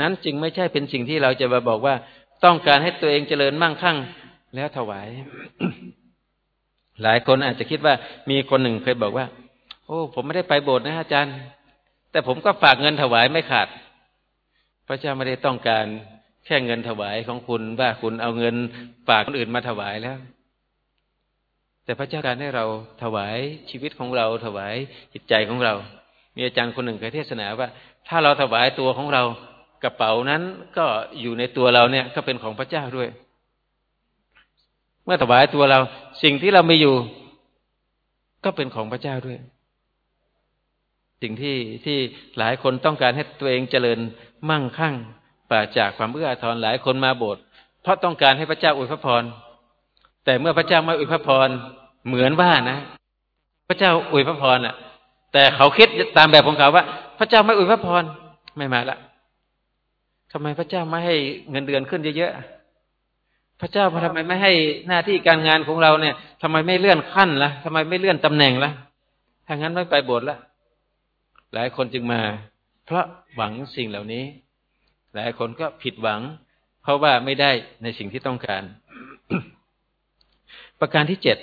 นั้นจึงไม่ใช่เป็นสิ่งที่เราจะมาบอกว่าต้องการให้ตัวเองเจริญมั่งคั่ง แล้วถวาย หลายคนอาจจะคิดว่ามีคนหนึ่งเคยบอกว่า โอ้ ผมไม่ได้ไปโบสถ์นะอาจารย์ แต่ผมก็ฝากเงินถวายไม่ขาด พระเจ้าไม่ได้ต้องการแค่เงินถวายของคุณว่าคุณเอาเงินฝากคนอื่นมาถวายแล้ว แต่พระเจ้าการให้เราถวายชีวิตของเราถวายจิตใจของเรา มีอาจารย์คนหนึ่งเคยเทศนาว่า ถ้าเราถวายตัวของเรากระเป๋านั้นก็อยู่ในตัวเราเนี่ย ก็เป็นของพระเจ้าด้วย เมื่อถวายตัวเรา สิ่งที่เราไม่อยู่ ก็เป็นของพระเจ้าด้วย สิ่งที่ที่หลายคนต้องการให้ตัวเองเจริญมั่งคั่งปราจากความเอื้ออาทรหลายคนมาโบสถ์เพราะต้องการให้พระเจ้าอวยพระพรแต่เมื่อพระเจ้าไม่อวยพระพรเหมือนว่านะ พระเจ้าอวยพระพรอะ แต่เขาคิดตามแบบของเขาว่า พระเจ้าไม่อวยพระพรไม่มาละทำไมพระเจ้าไม่ให้เงินเดือนขึ้นเยอะๆพระเจ้าทำไมไม่ให้หน้าที่การงานของเราเนี่ยทำไมไม่เลื่อนขั้นละ่ะทำไมไม่เลื่อนตำแหน่งละ่ะถ้างั้นไม่ไปโบสถ์ละหลายคนจึงมา เพราะหวังสิ่งเหล่านี้ หลายคนก็ผิดหวัง เพราะว่าไม่ได้ในสิ่งที่ต้องการ ประการที่เจ็ด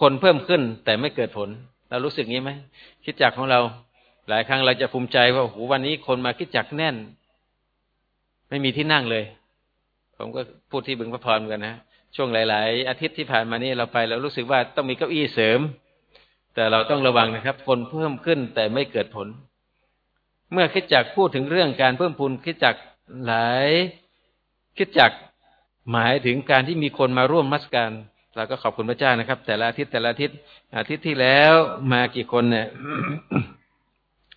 คนเพิ่มขึ้นแต่ไม่เกิดผล เรารู้สึกงี้ไหมคิดจักของเรา หลายครั้งเราจะภูมิใจว่าโอ้โหวันนี้คนมาคิดจักแน่น ไม่มีที่นั่งเลย ผมก็พูดที่บึงพระพรกันนะช่วงหลาย ๆ อาทิตย์ที่ผ่านมานี่เราไปเรารู้สึกว่าต้องมีเก้าอี้เสริม แต่เราต้องระวังนะครับ คนเพิ่มขึ้นแต่ไม่เกิดผล เมื่อคิดจักพูดถึงเรื่องการเพิ่มพูนคิดจักหลายคิดจักหมายถึงการที่มีคนมาร่วมมัสการ เราก็ขอบคุณพระเจ้านะครับ แต่ละอาทิตย์แต่ละอาทิตย์อาทิตย์ที่แล้วมากี่คนเนี่ย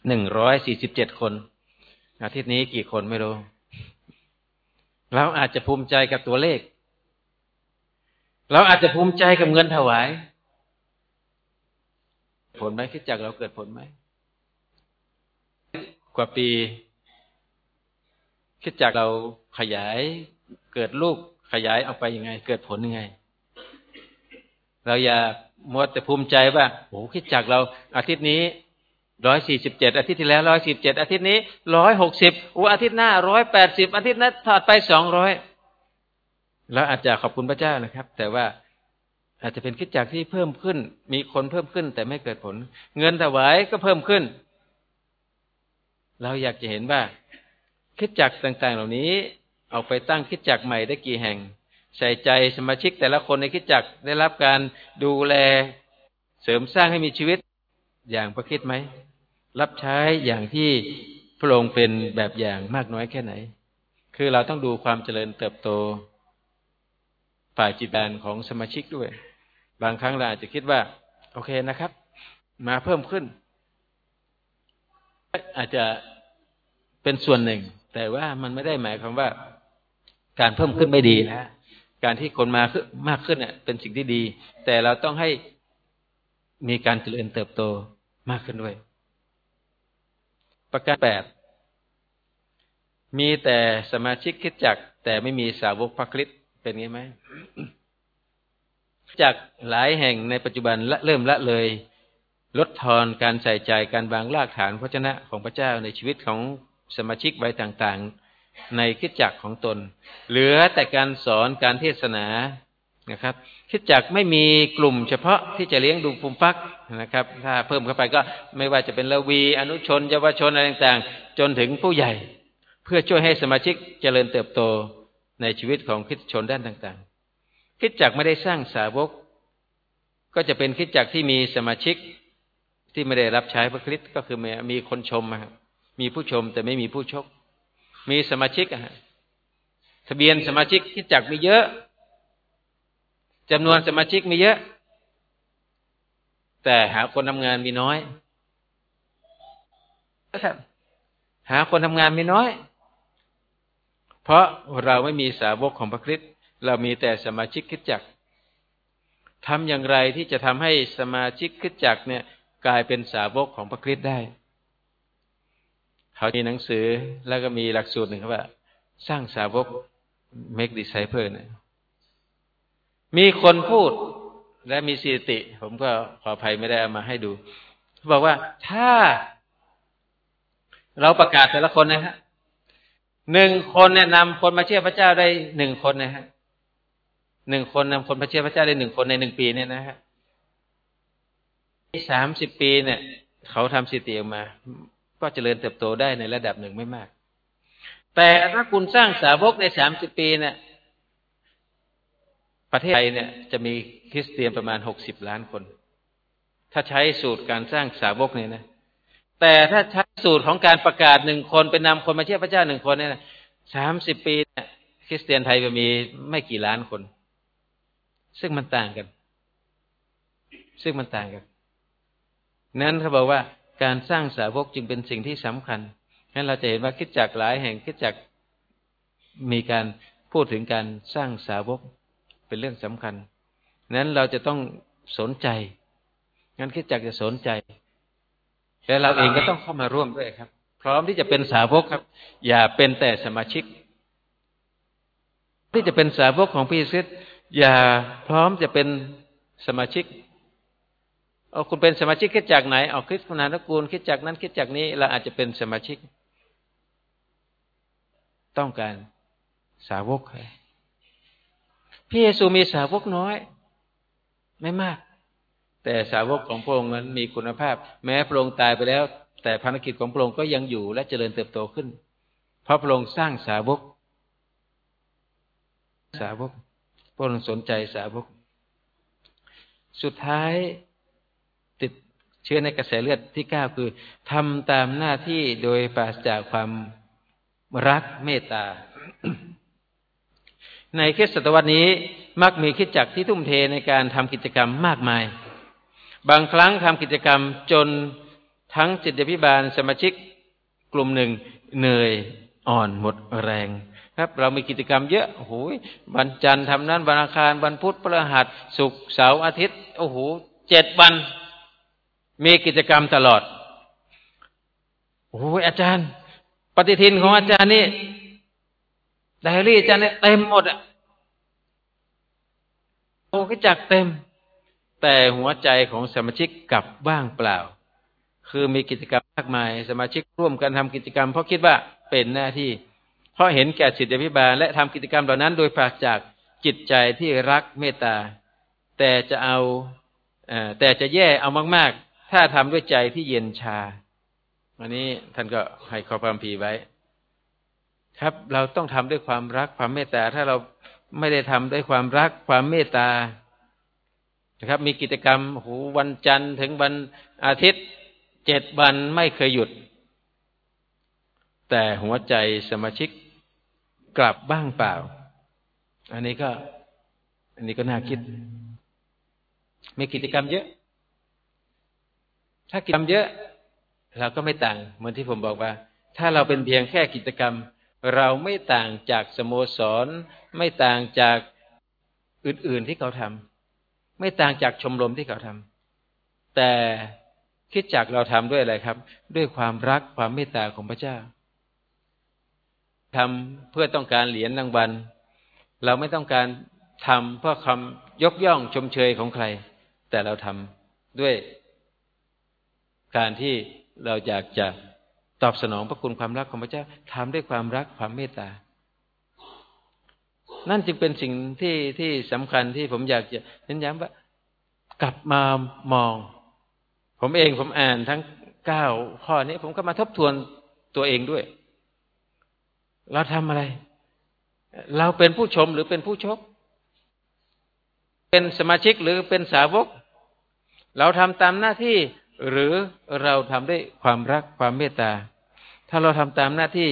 หนึ่งร้อยสี่สิบเจ็ดคน อาทิตย์นี้กี่คนไม่รู้เราอาจจะภูมิใจกับตัวเลข เราอาจจะภูมิใจกับเงินถวาย ผลไหมคิดจักเราเกิดผลไหมกว่าปี คิดจากเราขยายเกิดลูกขยายออกไปยังไง เกิดผลยังไง เราอย่ามัวแต่ภูมิใจว่าโอ้คิดจากเราอาทิตย์นี้ร้อยสี่สิบเจ็ดอาทิตย์ที่แล้วร้อยสิบเจ็ดอาทิตย์นี้ร้อยหกสิบโอ้อาทิตย์หน้าร้อยแปดสิบอาทิตย์นั้นถอดไปสองร้อยแล้วอาจจะขอบคุณพระเจ้านะครับ แต่ว่าอาจจะเป็นคิดจากที่เพิ่มขึ้น มีคนเพิ่มขึ้น แต่ไม่เกิดผล เงินถวายก็เพิ่มขึ้น เราอยากจะเห็นว่าคิดจักต่าง ๆ เหล่านี้ เอาไปตั้งคิดจักใหม่ได้กี่แห่ง ใส่ใจสมาชิกแต่ละคนในคิดจักได้รับการดูแลเสริมสร้างให้มีชีวิตอย่างพระคิดไหม รับใช้อย่างที่พระองค์เป็นแบบอย่างมากน้อยแค่ไหน คือเราต้องดูความเจริญเติบโต ฝ่ายจิตวิญญาณของสมาชิกด้วย บางครั้งเราอาจจะคิดว่า โอเคนะครับ มาเพิ่มขึ้น อาจจะเป็นส่วนหนึ่ง แต่ว่ามันไม่ได้หมายความว่า การเพิ่มขึ้นไม่ดีนะ การที่คนมาขึ้นมากขึ้นเน่ยเป็นสิ่งที่ดี แต่เราต้องให้มีการเจริญเติบโตมากขึ้นด้วย ประการแปดมีแต่สมาชิกคิดจัก แต่ไม่มีสาวกพระคริสต์เป็นไงไหมจากหลายแห่งในปัจจุบันละเริ่มละเลย ลดทอนการใส่ใจการวางรากฐานพระเจ้าของพระเจ้าในชีวิตของสมาชิกไว้ต่างๆ ในคิดจักของตน เหลือแต่การสอนการเทศนานะครับ คิดจักไม่มีกลุ่มเฉพาะที่จะเลี้ยงดูภูมิฟักนะครับ ถ้าเพิ่มเข้าไปก็ไม่ว่าจะเป็นละวี อนุชนเยาวชนอะไรต่างๆ จนถึงผู้ใหญ่ เพื่อช่วยให้สมาชิกเจริญเติบโตในชีวิตของคิดชนด้านต่างๆ คิดจักไม่ได้สร้างสาวก ก็จะเป็นคิดจักที่มีสมาชิกที่ไม่ได้รับใช้พระคริสต์ก็คือมีคนชมมีผู้ชมแต่ไม่มีผู้ชก มีสมาชิกอะทะเบียนสมาชิกคิดจักมีเยอะจำนวนสมาชิกมีเยอะ แต่หาคนทำงานมีน้อยหาคนทำงานมีน้อย เพราะเราไม่มีสาวกของพระคริสต์เรามีแต่สมาชิกคิดจักทำอย่างไรที่จะทำให้สมาชิกคิดจักเนี่ย กลายเป็นสาวกของพระคริสต์ได้ เขามีหนังสือแล้วก็มีหลักสูตรหนึ่งครับว่า สร้างสาวก make disciple เนี่ยมีคนพูดและมีสถิติ ผมก็ขออภัยไม่ได้เอามาให้ดูบอกว่าถ้า เราประกาศแต่ละคนนะฮะหนึ่งคนแนะนำคนมาเชื่อพระเจ้าได้หนึ่งคนนะฮะหนึ่งคนนำคนมาเชื่อพระเจ้าได้หนึ่งคนในหนึ่งปีเนี่ยนะฮะสามสิบปีเนี่ย เขาทำสถิติออกมา ก็เจริญเติบโตได้ในระดับหนึ่งไม่มาก แต่ถ้าคุณสร้างสาวกในสามสิบปีเนี่ยประเทศไทยเนี่ยจะมีคริสเตียนประมาณหกสิบล้านคน ถ้าใช้สูตรการสร้างสาวกเนี่ยนะ แต่ถ้าใช้สูตรของการประกาศหนึ่งคนเป็นนำคนมาเชื่อพระเจ้าหนึ่งคนเนี่ยสามสิบปีเนี่ยคริสเตียนไทยจะมีไม่กี่ล้านคน ซึ่งมันต่างกัน ซึ่งมันต่างกัน นั้นเขาบอกว่า การสร้างสาวกจึงเป็นสิ่งที่สำคัญนั้นเราจะเห็นว่าคิดจักหลายแห่งคิดจักมีการพูดถึงการสร้างสาวกเป็นเรื่องสำคัญ นั้นเราจะต้องสนใจ งั้นคิดจักจะสนใจ แต่เราเองก็ต้องเข้ามาร่วมด้วยครับ พร้อมที่จะเป็นสาวกครับ อย่าเป็นแต่สมาชิก ที่จะเป็นสาวกของพี่ซิดอย่าพร้อมจะเป็นสมาชิก เอาคุณเป็นสมาชิกคิดจากไหนเอาคิดคุณานกูลคิดจากนั้นคิดจากนี้เราอาจจะเป็นสมาชิก ต้องการสาวกพระเยซูมีสาวกน้อย ไม่มาก แต่สาวกของพระองค์นั้นมีคุณภาพ แม้พระองค์ตายไปแล้ว แต่ภารกิจของพระองค์ก็ยังอยู่และเจริญเติบโตขึ้น เพราะพระองค์สร้างสาวก สาวกพระองค์สนใจสาวก สุดท้าย เชื้อในกระแสเลือดที่เก้าคือทำตามหน้าที่โดยปราศจากความรักเมตตา ในคริสตศตวรรษนี้มักมีคิดจักที่ทุ่มเทในการทำกิจกรรมมากมาย บางครั้งทำกิจกรรมจนทั้งจิตพิบาลสมาชิกกลุ่มหนึ่งเหนื่อยอ่อนหมดแรง ครับ เรามีกิจกรรมเยอะโอ้โหวันจันทร์ทำนั้นวันอังคารวันพุธพฤหัสศุกร์เสาร์อาทิตย์โอ้โหเจ็ดวัน มีกิจกรรมตลอด โอ้ยอาจารย์ ปฏิทินของอาจารย์นี่ไดอารี่อาจารย์เนี่ยเต็มหมดอะโอ้ก็จักเต็ม แต่หัวใจของสมาชิกกลับว่างเปล่า คือมีกิจกรรมมากมาย สมาชิกร่วมกันทำกิจกรรม เพราะคิดว่าเป็นหน้าที่ เพราะเห็นแก่สิทธิพิบาล และทำกิจกรรมเหล่านั้น โดยปราศจากจิตใจที่รักเมตตา แต่จะเอาแต่จะแย่เอามาก ๆ ถ้าทำด้วยใจที่เย็นชาอันนี้ท่านก็ให้ข้อความพีไว้ ครับ เราต้องทำด้วยความรักความเมตตา ถ้าเราไม่ได้ทำด้วยความรักความเมตตานะครับ มีกิจกรรมหูวันจันทร์ถึงวันอาทิตย์เจ็ดวันไม่เคยหยุด แต่หัวใจสมาชิกกลับบ้างเปล่า อันนี้ก็ อันนี้ก็น่าคิด มีกิจกรรมเยอะ ถ้ากิจกรรมเยอะ เราก็ไม่ต่าง เหมือนที่ผมบอกว่า ถ้าเราเป็นเพียงแค่กิจกรรม เราไม่ต่างจากสโมสร ไม่ต่างจากอื่น ๆที่เขาทำไม่ต่างจากชมรมที่เขาทำแต่คิดจากเราทำด้วยอะไรครับ ด้วยความรักความเมตตาของพระเจ้าทำเพื่อต้องการเหรียญรางวัล เราไม่ต้องการทำเพื่อคำยกย่องชมเชยของใคร แต่เราทำด้วย การที่เราอยากจะตอบสนองพระคุณความรักของพระเจ้าทำด้วยความรักความเมตตา นั่นจึงเป็นสิ่งที่ที่สำคัญที่ผมอยากจะเน้นย้ำว่า กลับมามอง ผมเองผมอ่านทั้งเก้าข้อนี้ ผมก็มาทบทวนตัวเองด้วย เราทำอะไร เราเป็นผู้ชมหรือเป็นผู้ชก เป็นสมาชิกหรือเป็นสาวก เราทำตามหน้าที่ หรือเราทำด้วยความรักความเมตตา ถ้าเราทำตามหน้าที่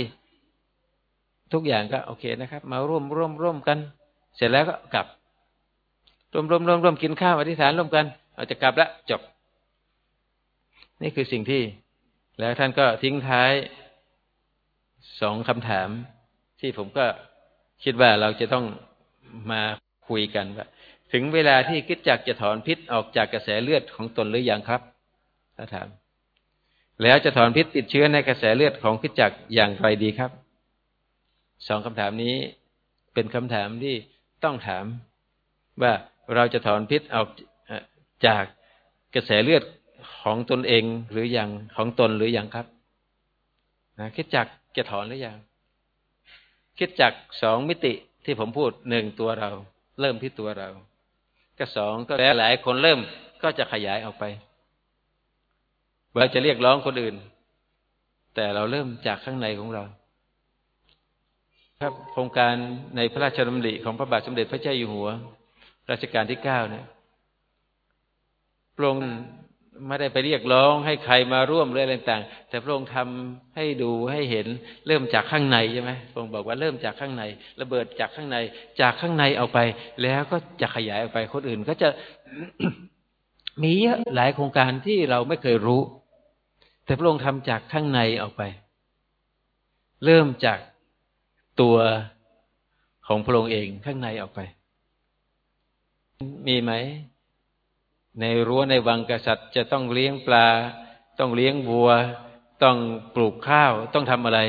ทุกอย่างก็โอเคนะครับ มาร่วมร่วมร่วมกัน เสร็จแล้วก็กลับร่วมร่วมร่วมร่วมกินข้าวอธิษฐานร่วมกันเราจะกลับแล้วจบ นี่คือสิ่งที่ แล้วท่านก็ทิ้งท้ายสองคำถาม ที่ผมก็คิดว่าเราจะต้องมาคุยกันว่าถึงเวลาที่คิดจักจะถอนพิษออกจากกระแสเลือดของตนหรือยังครับ ถ้าถาม แล้วจะถอนพิษติดเชื้อในกระแสเลือดของคิดจักอย่างไรดีครับ สองคำถามนี้เป็นคำถามที่ต้องถาม ว่าเราจะถอนพิษออกจากกระแสเลือดของตนเองหรืออยังของตนหรืออยังครับนะคิดจักจะถอนหรือยังคิดจักสองมิติที่ผมพูดหนึ่งตัวเรา เริ่มที่ตัวเรา ก็สองก็แล้วหลายคนเริ่มก็จะขยายออกไป เราจะเรียกร้องคนอื่น แต่เราเริ่มจากข้างในของเรา ครับโครงการในพระราชดำริของพระบาทสมเด็จพระเจ้าอยู่หัว รัชกาลที่เก้าเนี่ยพระองค์ไม่ได้ไปเรียกร้องให้ใครมาร่วมเรื่องต่างแต่พระองค์ทำให้ดูให้เห็นเริ่มจากข้างในใช่ไหมพระองค์บอกว่าเริ่มจากข้างใน ระเบิดจากข้างใน จากข้างในออกไป แล้วก็จะขยายออกไปคนอื่น ก็จะมีเยอะหลายโครงการที่เราไม่เคยรู้ แต่พระองค์ทำจากข้างในออกไป เริ่มจากตัวของพระองค์เองข้างในออกไป มีไหม ในรั้วในวังกษัตริย์จะต้องเลี้ยงปลา ต้องเลี้ยงวัว ต้องปลูกข้าว ต้องทำอะไร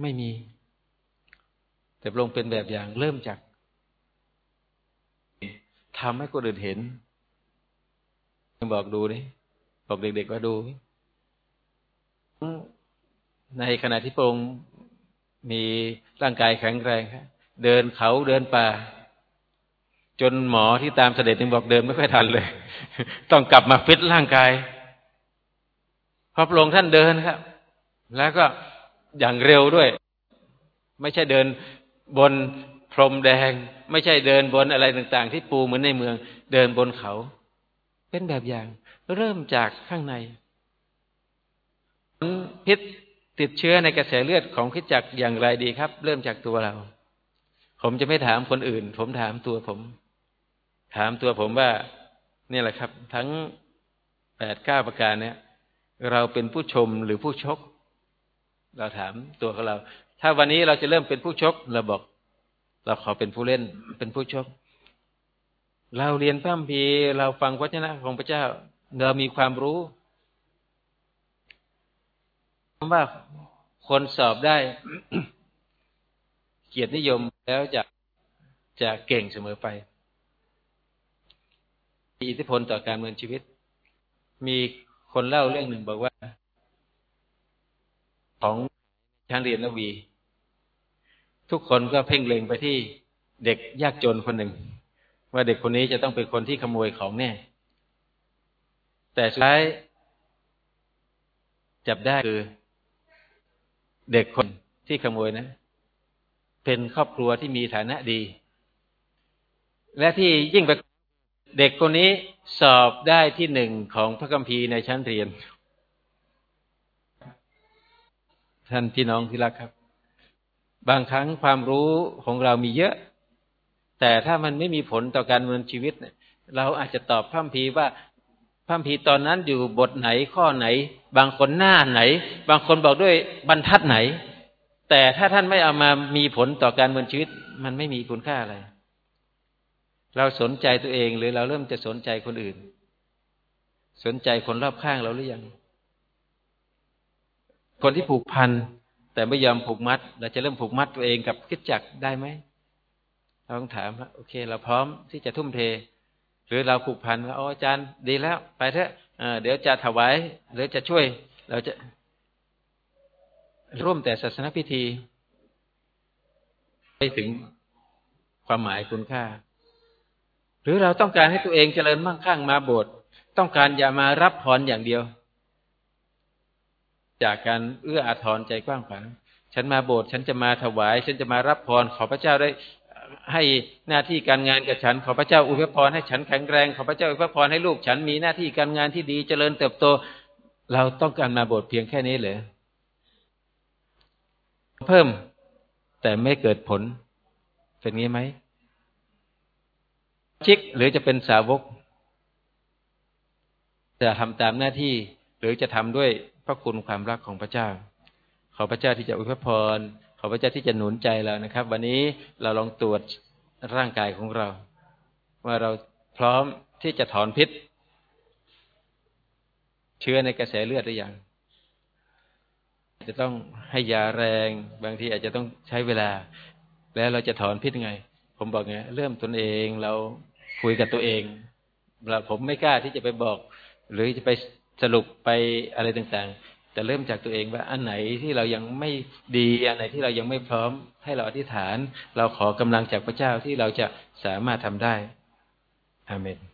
ไม่มี แต่พระองค์เป็นแบบอย่างเริ่มจากทำให้คนอื่นเห็นบอกดูนี่ บอกเด็กๆว่าดู ในขณะที่พระองค์มีร่างกายแข็งแรงครับเดินเขาเดินป่า จนหมอที่ตามเสด็จยังบอกเดินไม่ค่อยทันเลย ต้องกลับมาฟิตร่างกายพระพระองค์ท่านเดินครับ แล้วก็อย่างเร็วด้วย ไม่ใช่เดินบนพรมแดง ไม่ใช่เดินบนอะไรต่าง ๆ ที่ปูเหมือนในเมือง เดินบนเขา เป็นแบบอย่าง เริ่มจากข้างในพิษติดเชื้อในกระแสเลือดของพิดจักอย่างไรดีครับ เริ่มจากตัวเรา ผมจะไม่ถามคนอื่น ผมถามตัวผม ถามตัวผมว่านี่แหละครับ ทั้งแปดเก้าประการเนี้ยเราเป็นผู้ชมหรือผู้ชก เราถามตัวของเรา ถ้าวันนี้เราจะเริ่มเป็นผู้ชกเราบอก เราขอเป็นผู้เล่นเป็นผู้ชก เราเรียนพระคัมภีร์เราฟังวจนะของพระเจ้า เรามีความรู้ว่าคนสอบได้ เกียรตินิยมแล้วจะจะเก่งเสมอไป มีอิทธิพลต่อการเมืองชีวิต มีคนเล่าเรื่องหนึ่งบอกว่า ของชั้นเรียนนวี ทุกคนก็เพ่งเล็งไปที่เด็กยากจนคนหนึ่ง ว่าเด็กคนนี้จะต้องเป็นคนที่ขโมยของแน่ แต่สุดท้ายจับได้คือ เด็กคนที่ขโมยนะเป็นครอบครัวที่มีฐานะดี และที่ยิ่งไปเด็กคนนี้สอบได้ที่หนึ่งของพระคัมภีร์ในชั้นเรียน ท่านพี่น้องที่รักครับ บางครั้งความรู้ของเรามีเยอะ แต่ถ้ามันไม่มีผลต่อการดำเนินชีวิตเนี่ยเราอาจจะตอบพร่ำพีว่า พร่ำพีตอนนั้นอยู่บทไหนข้อไหน บางคนหน้าไหน บางคนบอกด้วยบรรทัดไหน แต่ถ้าท่านไม่เอามามีผลต่อการดำเนินชีวิต มันไม่มีคุณค่าอะไร เราสนใจตัวเองหรือเราเริ่มจะสนใจคนอื่น สนใจคนรอบข้างเราหรือยัง คนที่ผูกพันแต่ไม่ยอมผูกมัด เราจะเริ่มผูกมัดตัวเองกับคิดจักได้ไหมเราต้องถามว่าโอเค เราพร้อมที่จะทุ่มเท หรือเราผูกพันว่าอ๋ออาจารย์ดีแล้ว ไปเถอะเดี๋ยวจะถวายหรือจะช่วย เราจะร่วมแต่ศาสนพิธี ไปถึงความหมายคุณค่า หรือเราต้องการให้ตัวเองเจริญมั่งคั่งมาโบสถ์ต้องการอย่ามารับพรอย่างเดียว จากการเอื้ออาทรใจกว้างขวางฉันมาโบสถ์ฉันจะมาถวาย ฉันจะมารับพรขอพระเจ้าได้ ให้หน้าที่การงานกับฉัน ขอพระเจ้าอุปพรให้ฉันแข็งแรง ขอพระเจ้าอุปพรให้ลูกฉันมีหน้าที่การงานที่ดีเจริญเติบโต เราต้องการมาบสถ์เพียงแค่นี้เลยเพิ่ม แต่ไม่เกิดผล เป็นงี้ไหมชิกหรือจะเป็นสาวก จะทำตามหน้าที่ หรือจะทำด้วยพระคุณความรักของพระเจ้า ขอพระเจ้าที่จะอุปพร ขอพระเจ้าที่จะหนุนใจเรานะครับ วันนี้เราลองตรวจร่างกายของเรา ว่าเราพร้อมที่จะถอนพิษ เชื้อในกระแสเลือดหรือยังจะต้องให้ยาแรงบางทีอาจจะต้องใช้เวลา แล้วเราจะถอนพิษไง ผมบอกไงเริ่มตนเองเราคุยกับตัวเองเราผมไม่กล้าที่จะไปบอก หรือจะไปสรุปไปอะไรต่าง แต่เริ่มจากตัวเองว่าอันไหนที่เรายังไม่ดีอันไหนที่เรายังไม่พร้อม ให้เราอธิษฐาน เราขอกำลังจากพระเจ้าที่เราจะสามารถทำได้อาเมน